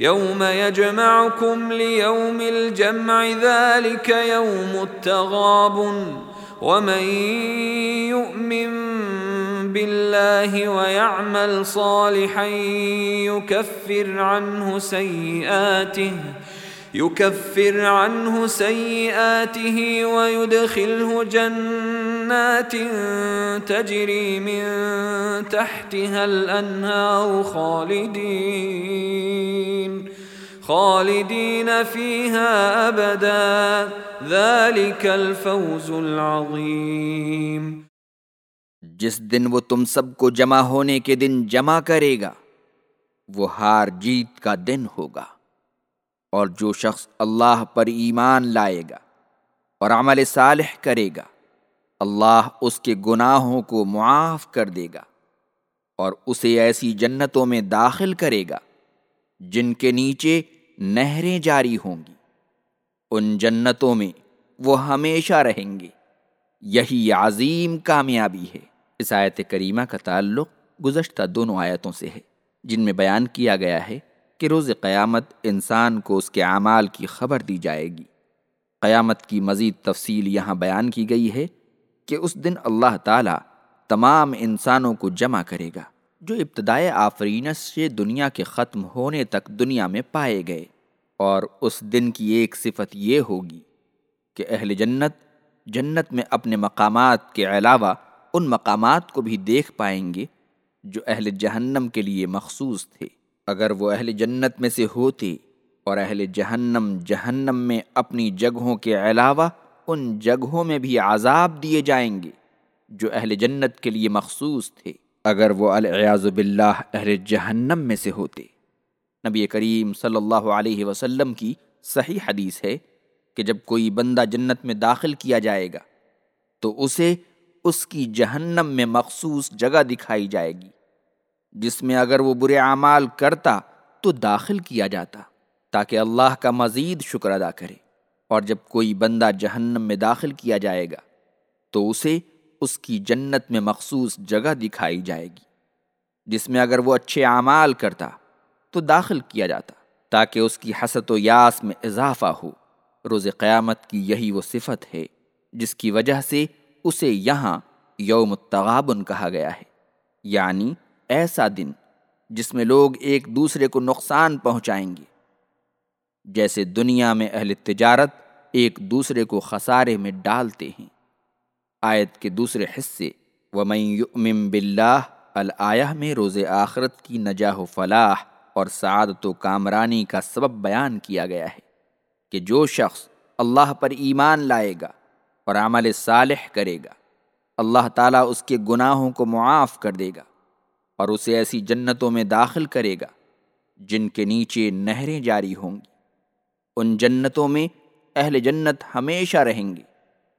يوم يجمعكم ليوم الجمع ذلك يوم التغاب ومن يؤمن بالله ويعمل صالحا يكفر عنه سيئاته يكفر عنه سيئاته ويدخله جنات تجري من تحتها الأنهار خالدين خالدين فيها أبدا ذلك الفوز العظيم جس دن وہ تم سب کو جمع ہونے کے دن جمع کرے گا، وہ ہار جیت کا دن ہوگا۔ اور جو شخص اللہ پر ایمان لائے گا اور عمل صالح کرے گا، اللہ اس کے گناہوں کو معاف کر دے گا اور اسے ایسی جنتوں میں داخل کرے گا، جن کے نیچے نہریں جاری ہوں گی۔ ان جنتوں میں وہ ہمیشہ رہیں گے۔ یہی عظیم کامیابی ہے۔ اس آیت کریمہ کا تعلق گزشتہ دونوں آیتوں سے ہے، جن میں بیان کیا گیا ہے کہ روز قیامت انسان کو اس کے اعمال کی خبر دی جائے گی۔ قیامت کی مزید تفصیل یہاں بیان کی گئی ہے کہ اس دن اللہ تعالیٰ تمام انسانوں کو جمع کرے گا۔ جو ابتدائے آفرینس سے دنیا کے ختم ہونے تک دنیا میں پائے گئے، اور اس دن کی ایک صفت یہ ہوگی کہ اہل جنت جنت میں اپنے مقامات کے علاوہ ان مقامات کو بھی دیکھ پائیں گے جو اہل جہنم کے لیے مخصوص تھے۔ اگر وہ اہل جنت میں سے ہوتے اور اہل جہنم جہنم میں اپنی جگہوں کے علاوہ ان جگہوں میں بھی عذاب دیے جائیں گے جو اہل جنت کے لیے مخصوص تھے۔ اگر وہ الیاز باللہ اہل جہنم میں سے ہوتے۔ نبی کریم صلی اللہ علیہ وسلم کی صحیح حدیث ہے کہ جب کوئی بندہ جنت میں داخل کیا جائے گا، تو اسے اس کی جہنم میں مخصوص جگہ دکھائی جائے گی، جس میں اگر وہ برے اعمال کرتا تو داخل کیا جاتا، تاکہ اللہ کا مزید شکر ادا کرے۔ اور جب کوئی بندہ جہنم میں داخل کیا جائے گا، تو اسے اس کی جنت میں مخصوص جگہ دکھائی جائے گی، جس میں اگر وہ اچھے اعمال کرتا تو داخل کیا جاتا، تاکہ اس کی حسط و یاس میں اضافہ ہو۔ روز قیامت کی یہی وہ صفت ہے، جس کی وجہ سے اسے یہاں یوم التغابن کہا گیا ہے۔ یعنی ایسا دن جس میں لوگ ایک دوسرے کو نقصان پہنچائیں گے۔ جیسے دنیا میں اہل تجارت ایک دوسرے کو خسارے میں ڈالتے ہیں۔ آیت کے دوسرے حصے، ومن یؤمن باللہ الآیہ میں روز آخرت کی نجاح و فلاح اور سعادت و کامرانی کا سبب بیان کیا گیا ہے کہ جو شخص اللہ پر ایمان لائے گا اور عمل صالح کرے گا، اللہ تعالیٰ اس کے گناہوں کو معاف کر دے گا اور اسے ایسی جنتوں میں داخل کرے گا جن کے نیچے نہریں جاری ہوں گی۔ ان جنتوں میں اہل جنت ہمیشہ رہیں گے۔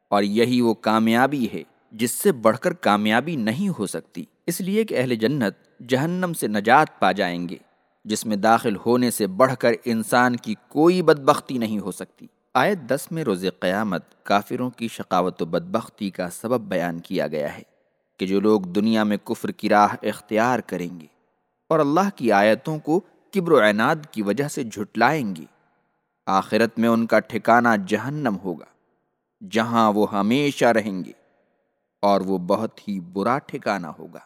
اور یہی وہ کامیابی ہے جس سے بڑھ کر کامیابی نہیں ہو سکتی۔ اس لیے کہ اہل جنت جہنم سے نجات پا جائیں گے، جس میں داخل ہونے سے بڑھ کر انسان کی کوئی بدبختی نہیں ہو سکتی۔ آیت دس میں روز قیامت کافروں کی شقاوت و بدبختی کا سبب بیان کیا گیا ہے کہ جو لوگ دنیا میں کفر کی راہ اختیار کریں گے اور اللہ کی آیتوں کو کبر و عناد کی وجہ سے جھٹلائیں گے، آخرت میں ان کا ٹھکانہ جہنم ہوگا۔ جہاں وہ ہمیشہ رہیں گے اور وہ بہت ہی برا ٹھکانہ ہوگا۔